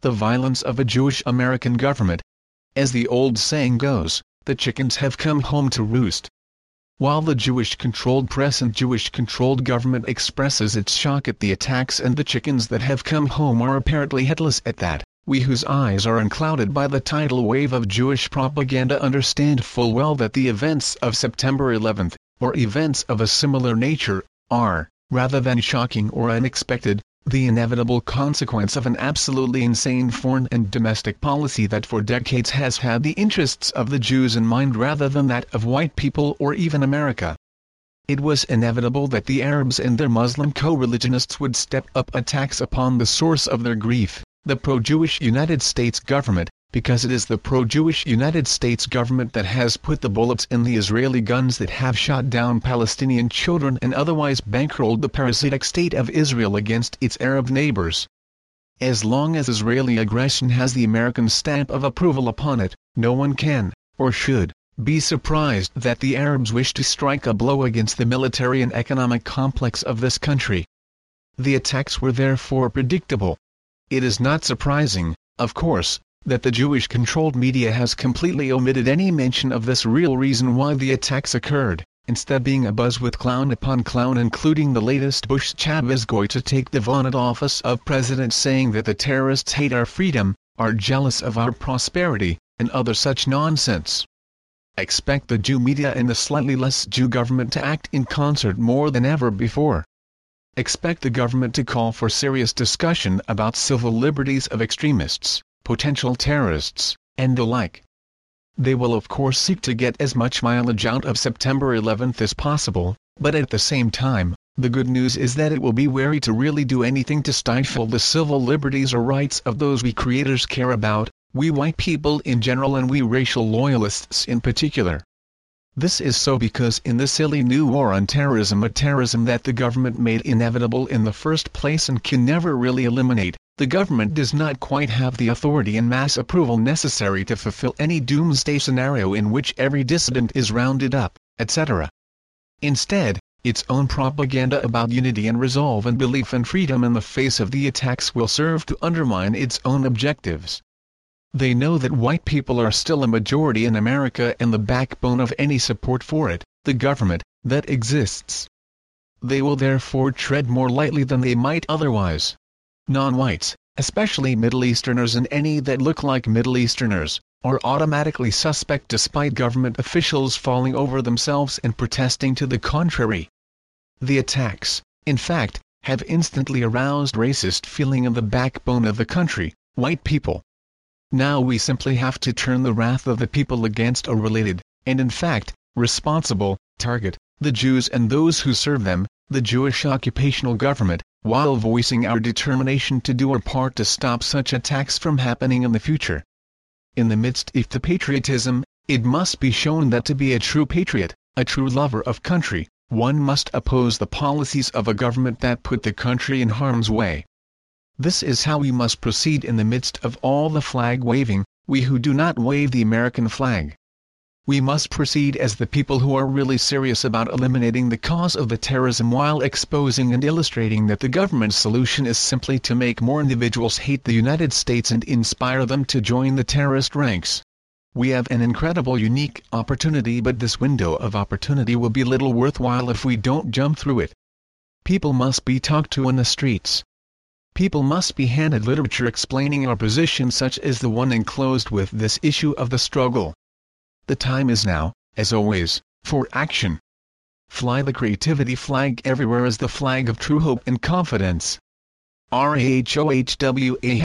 the violence of a Jewish American government. As the old saying goes, the chickens have come home to roost. While the Jewish-controlled press and Jewish-controlled government expresses its shock at the attacks and the chickens that have come home are apparently headless at that, we whose eyes are unclouded by the tidal wave of Jewish propaganda understand full well that the events of September 11, or events of a similar nature, are, rather than shocking or unexpected, the inevitable consequence of an absolutely insane foreign and domestic policy that for decades has had the interests of the Jews in mind rather than that of white people or even America. It was inevitable that the Arabs and their Muslim co-religionists would step up attacks upon the source of their grief, the pro-Jewish United States government, because it is the pro-Jewish United States government that has put the bullets in the Israeli guns that have shot down Palestinian children and otherwise bankrolled the parasitic state of Israel against its Arab neighbors. As long as Israeli aggression has the American stamp of approval upon it, no one can, or should, be surprised that the Arabs wish to strike a blow against the military and economic complex of this country. The attacks were therefore predictable. It is not surprising, of course, that the Jewish-controlled media has completely omitted any mention of this real reason why the attacks occurred, instead being abuzz with clown upon clown including the latest Bush Chavez going to take the vaunted office of president saying that the terrorists hate our freedom, are jealous of our prosperity, and other such nonsense. Expect the Jew media and the slightly less Jew government to act in concert more than ever before. Expect the government to call for serious discussion about civil liberties of extremists potential terrorists, and the like. They will of course seek to get as much mileage out of September 11 as possible, but at the same time, the good news is that it will be wary to really do anything to stifle the civil liberties or rights of those we creators care about, we white people in general and we racial loyalists in particular. This is so because in the silly new war on terrorism a terrorism that the government made inevitable in the first place and can never really eliminate, the government does not quite have the authority and mass approval necessary to fulfill any doomsday scenario in which every dissident is rounded up, etc. Instead, its own propaganda about unity and resolve and belief and freedom in the face of the attacks will serve to undermine its own objectives. They know that white people are still a majority in America and the backbone of any support for it, the government, that exists. They will therefore tread more lightly than they might otherwise non-whites, especially Middle Easterners and any that look like Middle Easterners, are automatically suspect despite government officials falling over themselves and protesting to the contrary. The attacks, in fact, have instantly aroused racist feeling in the backbone of the country, white people. Now we simply have to turn the wrath of the people against a related, and in fact, responsible, target, the Jews and those who serve them, the Jewish occupational government, while voicing our determination to do our part to stop such attacks from happening in the future. In the midst of the patriotism, it must be shown that to be a true patriot, a true lover of country, one must oppose the policies of a government that put the country in harm's way. This is how we must proceed in the midst of all the flag waving, we who do not wave the American flag we must proceed as the people who are really serious about eliminating the cause of the terrorism while exposing and illustrating that the government's solution is simply to make more individuals hate the United States and inspire them to join the terrorist ranks. We have an incredible unique opportunity but this window of opportunity will be little worthwhile if we don't jump through it. People must be talked to in the streets. People must be handed literature explaining our position such as the one enclosed with this issue of the struggle. The time is now, as always, for action. Fly the creativity flag everywhere as the flag of true hope and confidence. RAHOWA